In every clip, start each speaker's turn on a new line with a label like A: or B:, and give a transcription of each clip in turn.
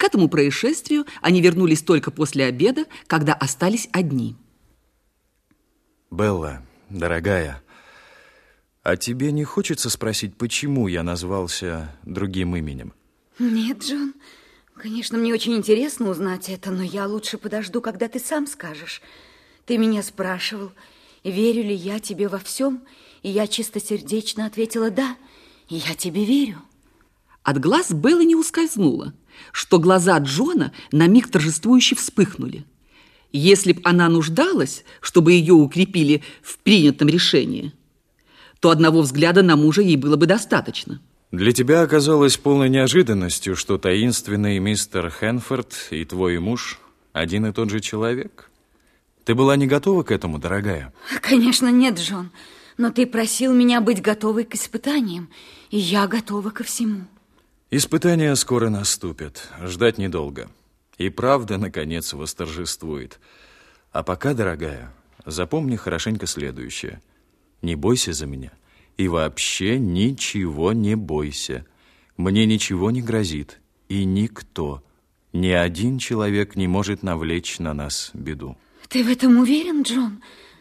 A: К этому происшествию они вернулись только после обеда, когда остались одни.
B: Белла, дорогая, а тебе не хочется спросить, почему я назвался другим именем?
C: Нет, Джон. Конечно, мне очень интересно узнать это, но я лучше подожду, когда ты сам скажешь. Ты меня спрашивал, верю ли я тебе во всем, и я чистосердечно ответила «да», и я тебе верю.
A: От глаз Беллы не ускользнуло, что глаза Джона на миг торжествующе вспыхнули. Если б она нуждалась, чтобы ее укрепили в принятом решении, то одного взгляда на мужа ей было бы достаточно.
B: Для тебя оказалось полной неожиданностью, что таинственный мистер Хенфорд и твой муж один и тот же человек? Ты была не готова к этому, дорогая?
C: Конечно, нет, Джон. Но ты просил меня быть готовой к испытаниям, и я готова ко всему.
B: Испытания скоро наступят, ждать недолго. И правда, наконец, восторжествует. А пока, дорогая, запомни хорошенько следующее. Не бойся за меня. И вообще ничего не бойся. Мне ничего не грозит. И никто, ни один человек не может навлечь на нас беду.
C: Ты в этом уверен, Джон?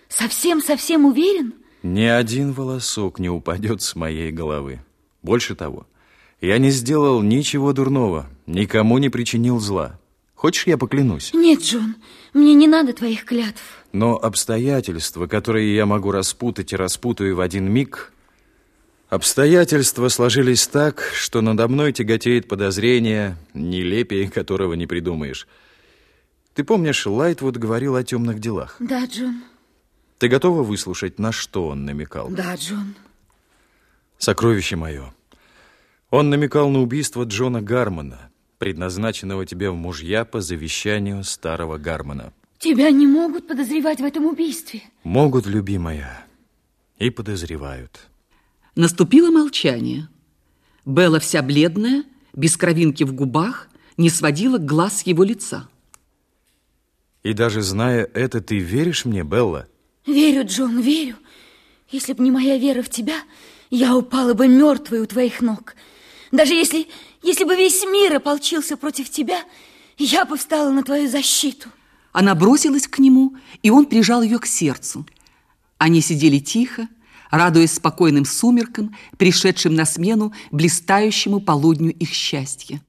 C: Совсем-совсем уверен?
B: Ни один волосок не упадет с моей головы. Больше того, я не сделал ничего дурного, никому не причинил зла. Хочешь, я поклянусь?
C: Нет, Джон, мне не надо твоих клятв.
B: Но обстоятельства, которые я могу распутать и распутаю в один миг, Обстоятельства сложились так, что надо мной тяготеет подозрение, нелепее которого не придумаешь. Ты помнишь, Лайтвуд говорил о темных делах?
C: Да, Джон.
B: Ты готова выслушать, на что он намекал?
C: Да, Джон.
B: Сокровище мое. Он намекал на убийство Джона Гармона, предназначенного тебе в мужья по завещанию старого Гармона.
C: Тебя не могут подозревать в этом убийстве.
B: Могут, любимая, и подозревают.
A: Наступило молчание. Белла вся бледная, без кровинки в губах, не сводила глаз с его лица.
B: И даже зная это, ты веришь мне, Белла?
C: Верю, Джон, верю. Если бы не моя вера в тебя, я упала бы мертвой у твоих ног. Даже если, если бы весь мир ополчился против тебя, я бы встала на твою защиту.
A: Она бросилась к нему, и он прижал ее к сердцу. Они сидели тихо, радуясь спокойным сумеркам, пришедшим на смену блистающему полудню их счастья.